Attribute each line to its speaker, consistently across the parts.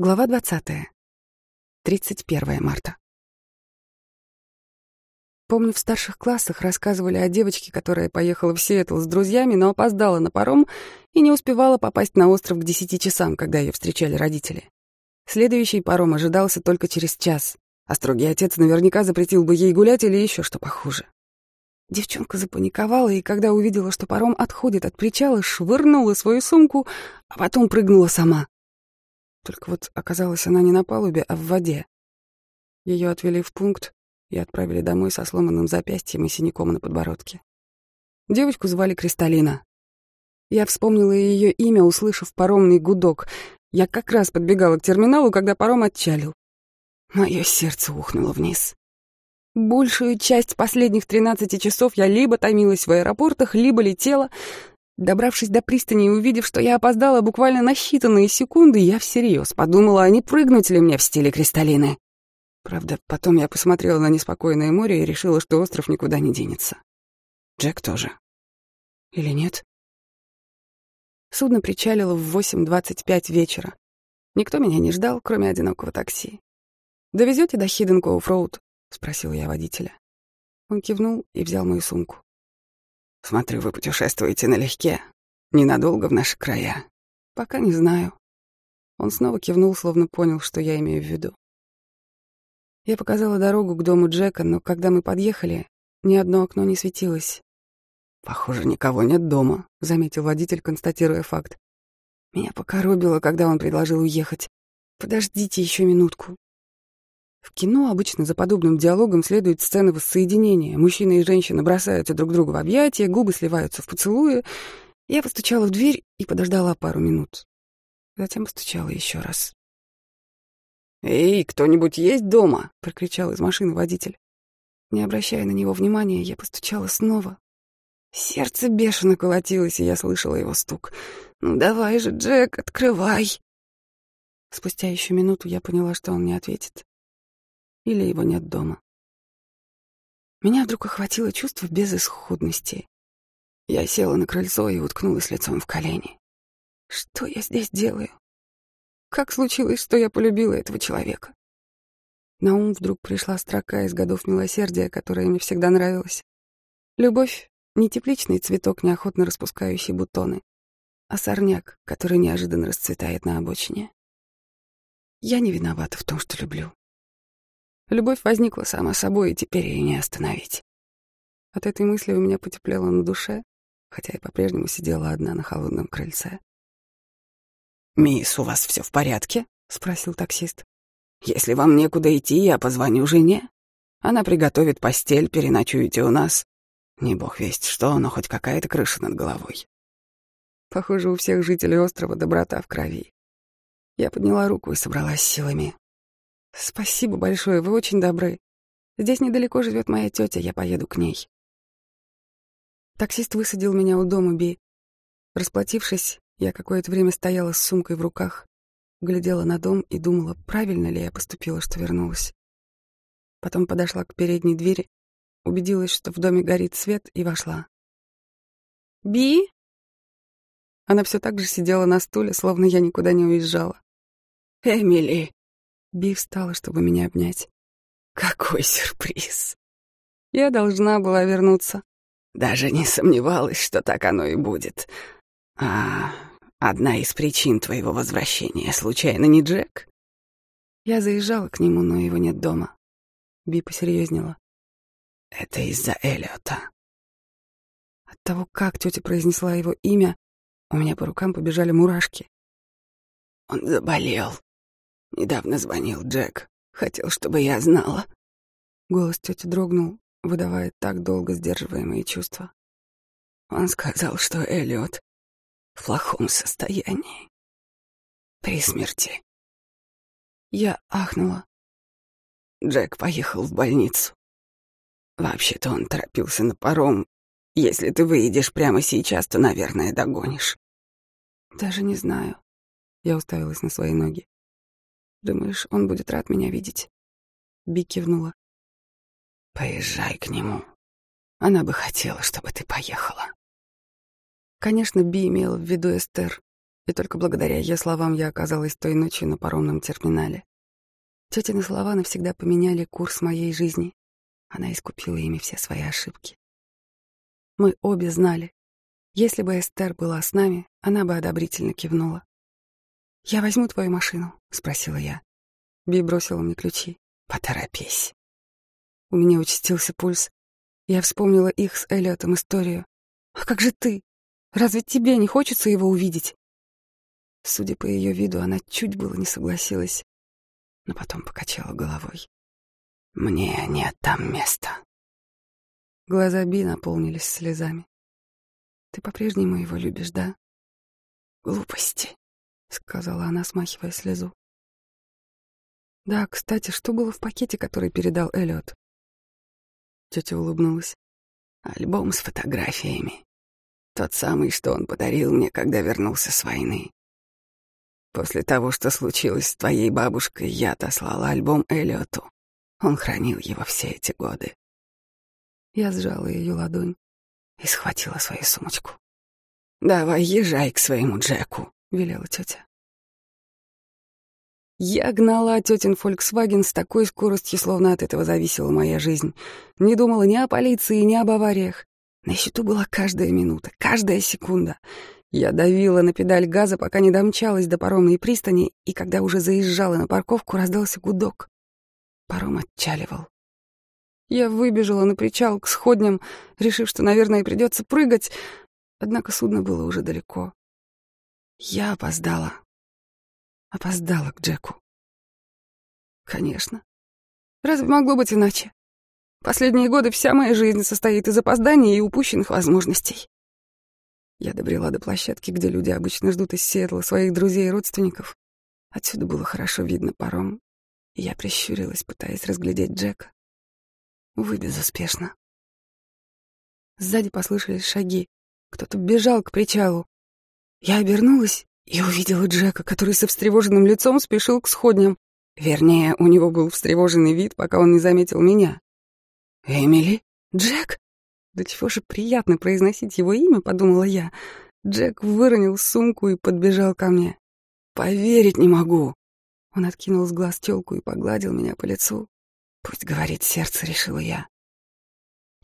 Speaker 1: Глава 20. 31 марта. Помню, в старших классах рассказывали о девочке, которая поехала в Сиэтл с друзьями, но опоздала на паром и не успевала попасть на остров к десяти часам, когда ее встречали родители. Следующий паром ожидался только через час, а строгий отец наверняка запретил бы ей гулять или еще что похуже. Девчонка запаниковала, и когда увидела, что паром отходит от причала, швырнула свою сумку, а потом прыгнула сама. Только вот оказалась она не на палубе, а в воде. Ее отвели в пункт и отправили домой со сломанным запястьем и синяком на подбородке. Девочку звали Кристалина. Я вспомнила ее имя, услышав паромный гудок. Я как раз подбегала к терминалу, когда паром отчалил. Мое сердце ухнуло вниз. Большую часть последних 13 часов я либо томилась в аэропортах, либо летела. Добравшись до пристани и увидев, что я опоздала буквально на считанные секунды, я всерьез подумала, а не прыгнуть ли мне в стиле кристаллины. Правда, потом я посмотрела на неспокойное море и решила, что остров никуда не денется. Джек тоже. Или нет? Судно причалило в 8.25 вечера. Никто меня не ждал, кроме одинокого такси. «Довезете до Хидден Коуф Роуд?» — спросил я водителя. Он кивнул и взял мою сумку. «Смотрю, вы путешествуете налегке. Ненадолго в наши края. Пока не знаю». Он снова кивнул, словно понял, что я имею в виду. Я показала дорогу к дому Джека, но когда мы подъехали, ни одно окно не светилось. «Похоже, никого нет дома», — заметил водитель, констатируя факт. Меня покоробило, когда он предложил уехать. «Подождите еще минутку. В кино обычно за подобным диалогом следует сцена воссоединения. Мужчина и женщина бросаются друг другу в объятия, губы сливаются в поцелуи. Я постучала в дверь и подождала пару минут. Затем постучала еще раз. «Эй, кто-нибудь есть дома?» — прокричал из машины водитель. Не обращая на него внимания, я постучала снова. Сердце бешено колотилось, и я слышала его стук. «Ну давай же, Джек, открывай!» Спустя еще минуту я поняла, что он не ответит или его нет дома. Меня вдруг охватило чувство безысходности. Я села на крыльцо и уткнулась лицом в колени. Что я здесь делаю? Как случилось, что я полюбила этого человека? На ум вдруг пришла строка из годов милосердия, которая мне всегда нравилась. Любовь — не тепличный цветок, неохотно распускающий бутоны, а сорняк, который неожиданно расцветает на обочине. Я не виновата в том, что люблю. Любовь возникла сама собой, и теперь ее не остановить. От этой мысли у меня потеплело на душе, хотя я по-прежнему сидела одна на холодном крыльце. «Мисс, у вас все в порядке?» — спросил таксист. «Если вам некуда идти, я позвоню жене. Она приготовит постель, переночуете у нас. Не бог весть что, но хоть какая-то крыша над головой». Похоже, у всех жителей острова доброта в крови. Я подняла руку и собралась силами. Спасибо большое, вы очень добры. Здесь недалеко живет моя тетя, я поеду к ней. Таксист высадил меня у дома Би. Расплатившись, я какое-то время стояла с сумкой в руках, глядела на дом и думала, правильно ли я поступила, что вернулась. Потом подошла к передней двери, убедилась, что в доме горит свет, и вошла. «Би?» Она все так же сидела на стуле, словно я никуда не уезжала. «Эмили!» Би встала, чтобы меня обнять. Какой сюрприз! Я должна была вернуться. Даже не сомневалась, что так оно и будет. А одна из причин твоего возвращения случайно не Джек? Я заезжала к нему, но его нет дома. Би посерьезнела. Это из-за Эллиота. От того, как тетя произнесла его имя, у меня по рукам побежали мурашки. Он заболел. Недавно звонил Джек. Хотел, чтобы я знала. Голос тети дрогнул, выдавая так долго сдерживаемые чувства. Он сказал, что Эллиот в плохом состоянии. При смерти. Я ахнула. Джек поехал в больницу. Вообще-то он торопился на паром. Если ты выйдешь прямо сейчас, то, наверное, догонишь. Даже не знаю. Я уставилась на свои ноги. Думаешь, он будет рад меня видеть?» Би кивнула. «Поезжай к нему. Она бы хотела, чтобы ты поехала». Конечно, Би имела в виду Эстер. И только благодаря ее словам я оказалась той ночью на паромном терминале. Тетины слова навсегда поменяли курс моей жизни. Она искупила ими все свои ошибки. Мы обе знали, если бы Эстер была с нами, она бы одобрительно кивнула. «Я возьму твою машину?» — спросила я. Би бросила мне ключи. «Поторопись». У меня участился пульс. Я вспомнила их с Элliотом историю. «А как же ты? Разве тебе не хочется его увидеть?» Судя по ее виду, она чуть было не согласилась, но потом покачала головой. «Мне нет там места». Глаза Би наполнились слезами. «Ты по-прежнему его любишь, да?» «Глупости», — сказала она, смахивая слезу. «Да, кстати, что было в пакете, который передал Эллиот?» Тетя улыбнулась. «Альбом с фотографиями. Тот самый, что он подарил мне, когда вернулся с войны. После того, что случилось с твоей бабушкой, я отослала альбом Эллиоту. Он хранил его все эти годы. Я сжала ее ладонь и схватила свою сумочку. «Давай, езжай к своему Джеку», — велела тетя. Я гнала тетин Volkswagen с такой скоростью, словно от этого зависела моя жизнь. Не думала ни о полиции, ни об авариях. На счету была каждая минута, каждая секунда. Я давила на педаль газа, пока не домчалась до паромной пристани, и когда уже заезжала на парковку, раздался гудок. Паром отчаливал. Я выбежала на причал к сходням, решив, что, наверное, придется прыгать, однако судно было уже далеко. Я опоздала. Опоздала к Джеку. Конечно. Разве могло быть иначе? Последние годы вся моя жизнь состоит из опозданий и упущенных возможностей. Я добрела до площадки, где люди обычно ждут из Сиэтла своих друзей и родственников. Отсюда было хорошо видно паром, и я прищурилась, пытаясь разглядеть Джека. Увы, безуспешно. Сзади послышались шаги. Кто-то бежал к причалу. Я обернулась и увидела Джека, который со встревоженным лицом спешил к сходням. Вернее, у него был встревоженный вид, пока он не заметил меня. «Эмили? Джек?» Да чего же приятно произносить его имя, подумала я. Джек выронил сумку и подбежал ко мне. Поверить не могу. Он откинул с глаз тёлку и погладил меня по лицу. Пусть говорит сердце, решила я.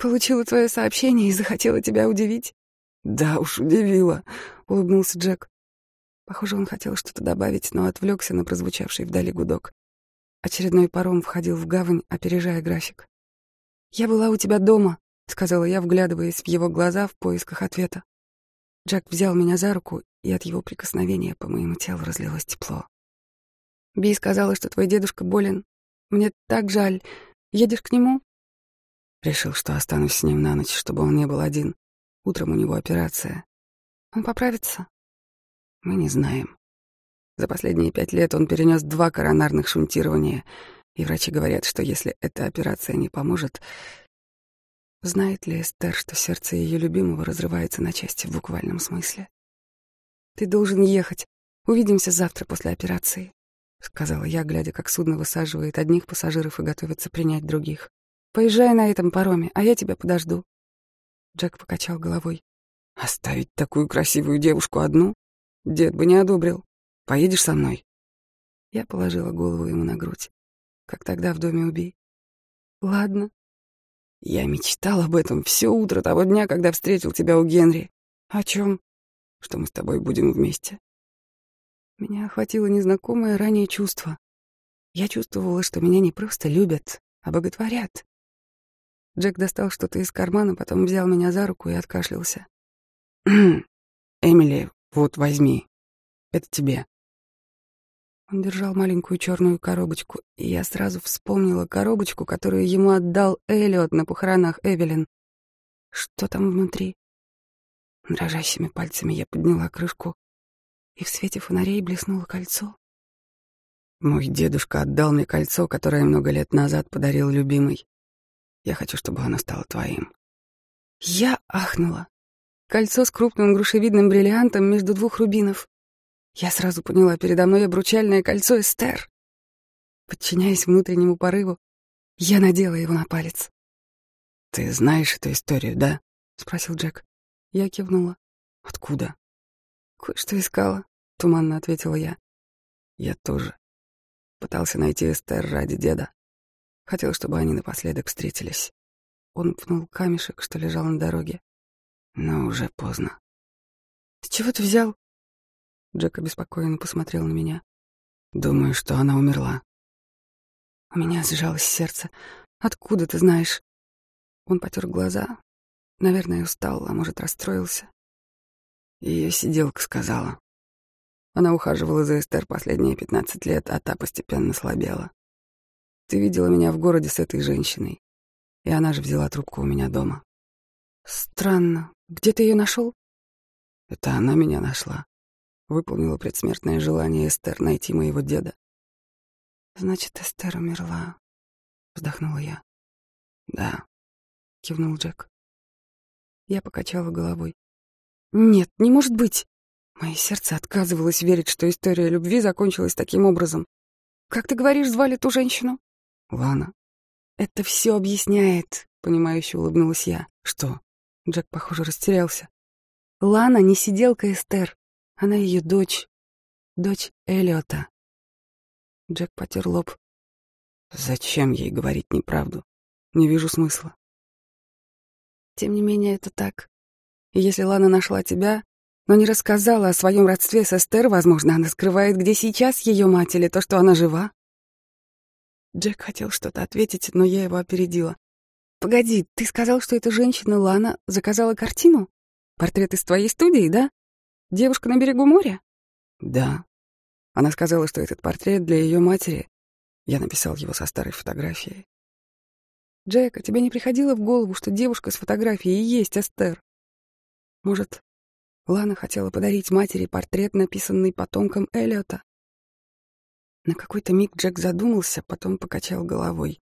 Speaker 1: Получила твое сообщение и захотела тебя удивить. Да уж, удивила, улыбнулся Джек. Похоже, он хотел что-то добавить, но отвлекся на прозвучавший вдали гудок. Очередной паром входил в гавань, опережая график. «Я была у тебя дома», — сказала я, вглядываясь в его глаза в поисках ответа. Джек взял меня за руку, и от его прикосновения по моему телу разлилось тепло. «Би сказала, что твой дедушка болен. Мне так жаль. Едешь к нему?» Решил, что останусь с ним на ночь, чтобы он не был один. Утром у него операция. Он поправится? Мы не знаем. За последние пять лет он перенес два коронарных шунтирования, и врачи говорят, что если эта операция не поможет, Знает ли Эстер, что сердце ее любимого разрывается на части в буквальном смысле? «Ты должен ехать. Увидимся завтра после операции», — сказала я, глядя, как судно высаживает одних пассажиров и готовится принять других. «Поезжай на этом пароме, а я тебя подожду». Джек покачал головой. «Оставить такую красивую девушку одну? Дед бы не одобрил. Поедешь со мной?» Я положила голову ему на грудь, как тогда в доме убей. «Ладно», я мечтал об этом все утро того дня, когда встретил тебя у Генри. О чем? Что мы с тобой будем вместе. Меня охватило незнакомое ранее чувство. Я чувствовала, что меня не просто любят, а боготворят. Джек достал что-то из кармана, потом взял меня за руку и откашлялся. «Эмили, вот возьми. Это тебе». Он держал маленькую черную коробочку, и я сразу вспомнила коробочку, которую ему отдал Эллиот на похоронах Эвелин. Что там внутри? Дрожащими пальцами я подняла крышку, и в свете фонарей блеснуло кольцо. Мой дедушка отдал мне кольцо, которое много лет назад подарил любимый. Я хочу, чтобы оно стало твоим. Я ахнула. Кольцо с крупным грушевидным бриллиантом между двух рубинов. Я сразу поняла, передо мной обручальное кольцо Эстер. Подчиняясь внутреннему порыву, я надела его на палец. «Ты знаешь эту историю, да?» — спросил Джек. Я кивнула. «Откуда?» «Кое-что искала. — туманно ответила я. «Я тоже. Пытался найти Эстер ради деда. Хотел, чтобы они напоследок встретились». Он пнул камешек, что лежал на дороге. Но уже поздно. «С чего ты взял?» Джек обеспокоенно посмотрел на меня. «Думаю, что она умерла». У меня сжалось сердце. «Откуда ты знаешь?» Он потер глаза. Наверное, устал, а может, расстроился. Ее сиделка сказала. Она ухаживала за Эстер последние пятнадцать лет, а та постепенно слабела. Ты видела меня в городе с этой женщиной, и она же взяла трубку у меня дома. Странно. Где ты ее нашел? Это она меня нашла. Выполнила предсмертное желание Эстер найти моего деда. Значит, Эстер умерла. Вздохнула я. Да, кивнул Джек. Я покачала головой. Нет, не может быть. Мое сердце отказывалось верить, что история любви закончилась таким образом. Как ты говоришь, звали ту женщину? Лана. Это все объясняет, понимающе улыбнулась я. Что? Джек, похоже, растерялся. Лана не сиделка Эстер. Она ее дочь. Дочь Эллиота. Джек потер лоб. Зачем ей говорить неправду? Не вижу смысла. Тем не менее, это так. И если Лана нашла тебя, но не рассказала о своем родстве с Эстер, возможно, она скрывает, где сейчас ее мать или то, что она жива. Джек хотел что-то ответить, но я его опередила. «Погоди, ты сказал, что эта женщина Лана заказала картину? Портрет из твоей студии, да? Девушка на берегу моря?» «Да». Она сказала, что этот портрет для ее матери. Я написал его со старой фотографией. «Джек, а тебе не приходило в голову, что девушка с фотографией и есть Эстер? Может, Лана хотела подарить матери портрет, написанный потомком Эллиота. На какой-то миг Джек задумался, потом покачал головой.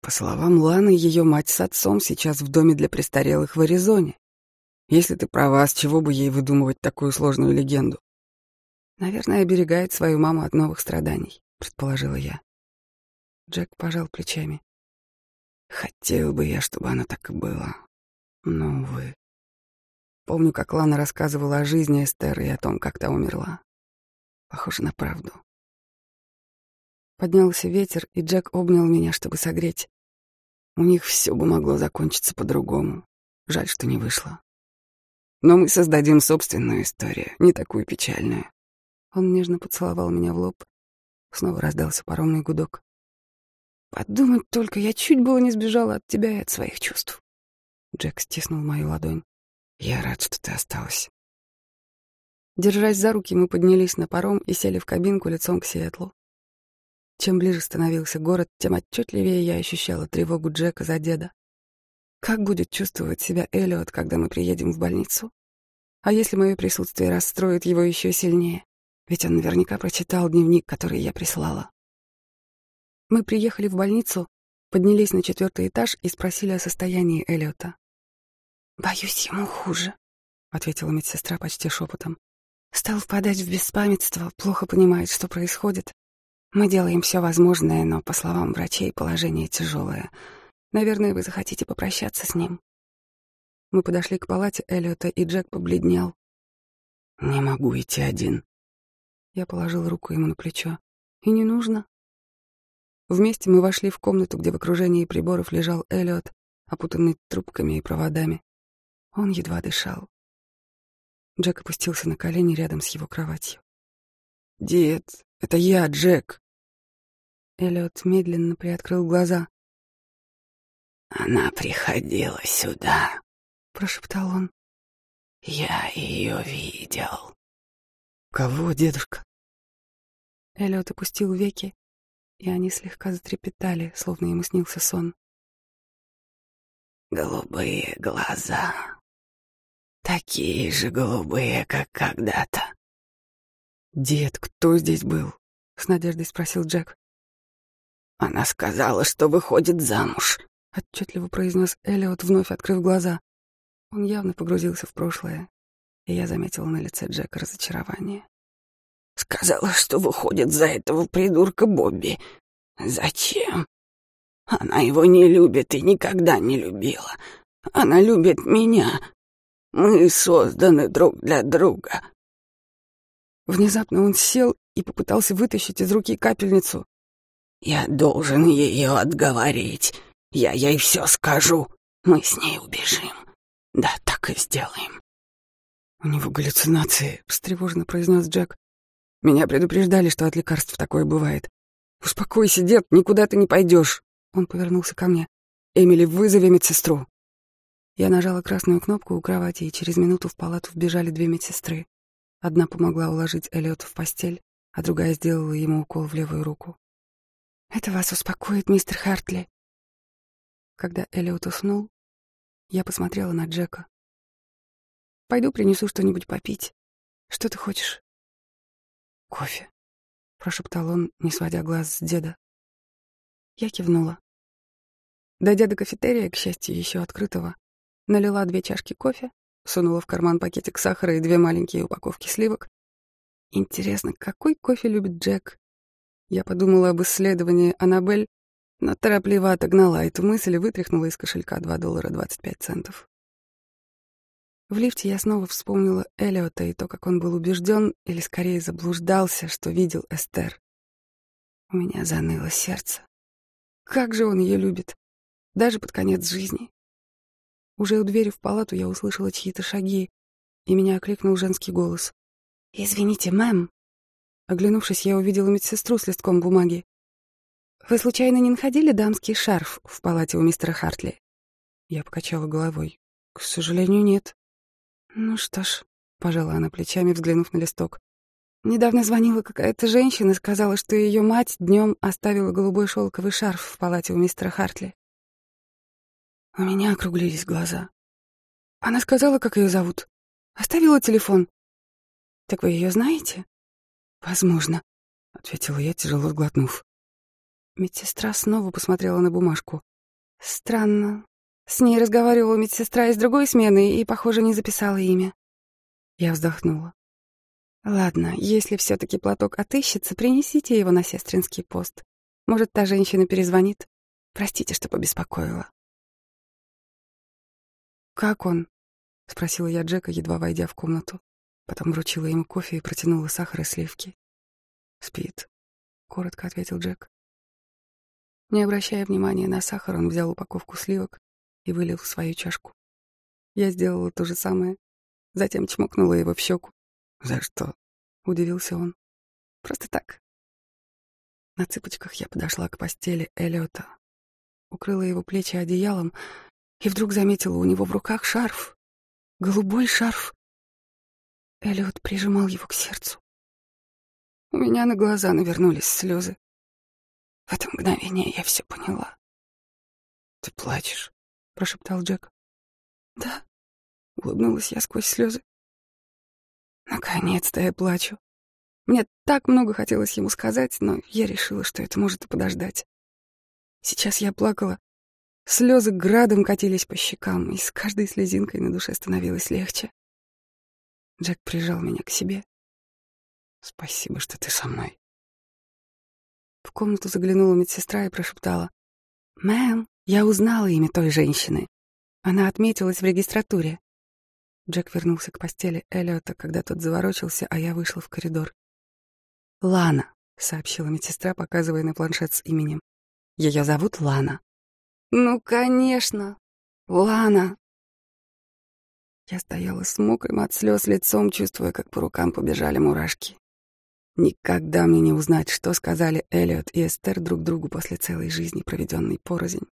Speaker 1: По словам Ланы, ее мать с отцом сейчас в доме для престарелых в Аризоне. Если ты права, с чего бы ей выдумывать такую сложную легенду? Наверное, оберегает свою маму от новых страданий, предположила я. Джек пожал плечами. Хотел бы я, чтобы оно так и было. Но, увы. Помню, как Лана рассказывала о жизни Эстер и о том, как та умерла. Похоже на правду. Поднялся ветер, и Джек обнял меня, чтобы согреть. У них все бы могло закончиться по-другому. Жаль, что не вышло. Но мы создадим собственную историю, не такую печальную. Он нежно поцеловал меня в лоб. Снова раздался паромный гудок. Подумать только, я чуть было не сбежала от тебя и от своих чувств. Джек стиснул мою ладонь. Я рад, что ты осталась. Держась за руки, мы поднялись на паром и сели в кабинку лицом к Сиэтлу. Чем ближе становился город, тем отчетливее я ощущала тревогу Джека за деда. Как будет чувствовать себя Эллиот, когда мы приедем в больницу? А если мое присутствие расстроит его еще сильнее? Ведь он наверняка прочитал дневник, который я прислала. Мы приехали в больницу, поднялись на четвертый этаж и спросили о состоянии Эллиота. «Боюсь, ему хуже», — ответила медсестра почти шепотом. «Стал впадать в беспамятство, плохо понимает, что происходит. Мы делаем все возможное, но, по словам врачей, положение тяжелое. Наверное, вы захотите попрощаться с ним». Мы подошли к палате Эллиота, и Джек побледнел. «Не могу идти один». Я положил руку ему на плечо. «И не нужно». Вместе мы вошли в комнату, где в окружении приборов лежал Эллиот, опутанный трубками и проводами. Он едва дышал. Джек опустился на колени рядом с его кроватью. «Дед, это я, Джек!» Эллиот медленно приоткрыл глаза.
Speaker 2: «Она приходила сюда», —
Speaker 1: прошептал он.
Speaker 2: «Я ее видел».
Speaker 1: «Кого, дедушка?» Эллиот опустил веки, и они слегка затрепетали, словно ему снился сон.
Speaker 2: «Голубые глаза», Такие же голубые, как когда-то.
Speaker 1: «Дед, кто здесь был?» — с надеждой спросил Джек.
Speaker 2: «Она сказала, что выходит замуж», —
Speaker 1: отчетливо произнес Эллиот, вновь открыв глаза. Он явно погрузился в прошлое, и я заметила на лице Джека разочарование.
Speaker 2: «Сказала, что выходит за этого придурка Бобби. Зачем? Она его не любит и никогда не любила. Она любит меня, мы созданы друг для друга.
Speaker 1: Внезапно он сел и попытался вытащить из руки капельницу.
Speaker 2: «Я должен ее отговорить. Я ей все скажу. Мы с ней убежим. Да, так и сделаем».
Speaker 1: «У него галлюцинации», — встревоженно произнес Джек. «Меня предупреждали, что от лекарств такое бывает. Успокойся, дед, никуда ты не пойдешь». Он повернулся ко мне. «Эмили, вызови медсестру». Я нажала красную кнопку у кровати, и через минуту в палату вбежали две медсестры. Одна помогла уложить Эллиота в постель, а другая сделала ему укол в левую руку. «Это вас успокоит, мистер Хартли». Когда Эллиот уснул, я посмотрела на Джека. «Пойду принесу что-нибудь попить. Что ты хочешь?» «Кофе», — прошептал он, не сводя глаз с деда. Я кивнула. Дойдя до кафетерия, к счастью, еще открытого, налила две чашки кофе, сунула в карман пакетик сахара и две маленькие упаковки сливок. Интересно, какой кофе любит Джек? Я подумала об исследовании Аннабель, но торопливо отогнала эту мысль и вытряхнула из кошелька 2 доллара 25 центов. В лифте я снова вспомнила Эллиота и то, как он был убежден, или скорее заблуждался, что видел Эстер. У меня заныло сердце. Как же он ее любит, даже под конец жизни. Уже у двери в палату я услышала чьи-то шаги, и меня окликнул женский голос. «Извините, мэм». Оглянувшись, я увидела медсестру с листком бумаги. «Вы случайно не находили дамский шарф в палате у мистера Хартли?» Я покачала головой. «К сожалению, нет». «Ну что ж», — пожала она плечами, взглянув на листок. «Недавно звонила какая-то женщина, сказала, что ее мать днем оставила голубой шелковый шарф в палате у мистера Хартли. У меня округлились глаза. Она сказала, как ее зовут. Оставила телефон. Так вы ее знаете? Возможно, ответила я, тяжело сглотнув. Медсестра снова посмотрела на бумажку. Странно. С ней разговаривала медсестра из другой смены и, похоже, не записала имя. Я вздохнула. Ладно, если все-таки платок отыщется, принесите его на сестринский пост. Может, та женщина перезвонит. Простите, что побеспокоила. «Как он?» — спросила я Джека, едва войдя в комнату. Потом вручила ему кофе и протянула сахар и сливки. «Спит», — коротко ответил Джек. Не обращая внимания на сахар, он взял упаковку сливок и вылил в свою чашку. Я сделала то же самое, затем чмокнула его в щеку. «За что?» — удивился он. «Просто так». На цыпочках я подошла к постели Эллиота, укрыла его плечи одеялом, и вдруг заметила у него в руках шарф. Голубой шарф. Эллиот прижимал его к сердцу. У меня на глаза навернулись слезы. В это мгновение я все поняла. «Ты плачешь?» — прошептал Джек. «Да», — улыбнулась я сквозь слезы. Наконец-то я плачу. Мне так много хотелось ему сказать, но я решила, что это может и подождать. Сейчас я плакала Слезы градом катились по щекам, и с каждой слезинкой на душе становилось легче. Джек прижал меня к себе. «Спасибо, что ты со мной». В комнату заглянула медсестра и прошептала. «Мэм, я узнала имя той женщины. Она отметилась в регистратуре». Джек вернулся к постели Эллиота, когда тот заворочился, а я вышла в коридор. «Лана», — сообщила медсестра, показывая на планшет с именем. «Ее зовут Лана». Ну, конечно. Лана. Я стояла с мокрым от слез лицом, чувствуя, как по рукам побежали мурашки. Никогда мне не узнать, что сказали Эллиот и Эстер друг другу после целой жизни, проведенной порознь.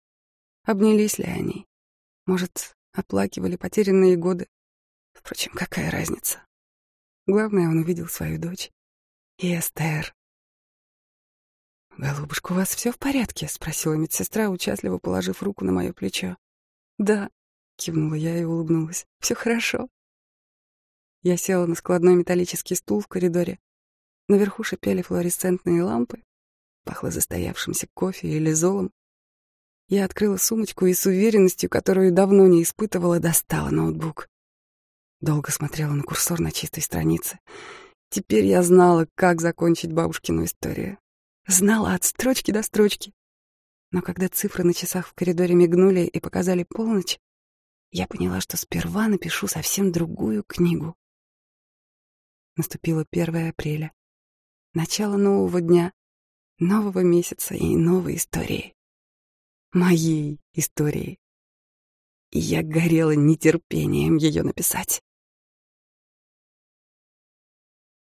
Speaker 1: Обнялись ли они? Может, оплакивали потерянные годы? Впрочем, какая разница? Главное, он увидел свою дочь. И Эстер. «Голубушка, у вас все в порядке?» — спросила медсестра, участливо положив руку на мое плечо. «Да», — кивнула я и улыбнулась. «Все хорошо». Я села на складной металлический стул в коридоре. Наверху шипели флуоресцентные лампы, пахло застоявшимся кофе или золом. Я открыла сумочку и с уверенностью, которую давно не испытывала, достала ноутбук. Долго смотрела на курсор на чистой странице. Теперь я знала, как закончить бабушкину историю. Знала от строчки до строчки. Но когда цифры на часах в коридоре мигнули и показали полночь, я поняла, что сперва напишу совсем другую книгу. Наступило 1 апреля. Начало нового дня, нового месяца и новой истории. Моей истории. И я горела нетерпением ее написать.